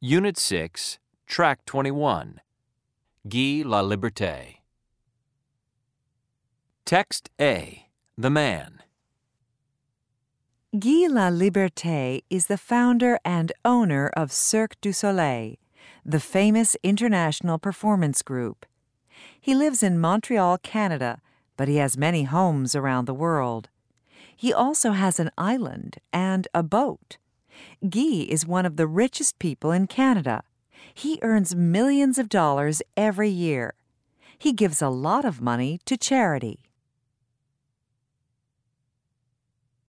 Unit 6, Track 21. Guy Laliberté. Text A. The man. Guy Laliberté is the founder and owner of Cirque du Soleil, the famous international performance group. He lives in Montreal, Canada, but he has many homes around the world. He also has an island and a boat. Guy is one of the richest people in Canada. He earns millions of dollars every year. He gives a lot of money to charity.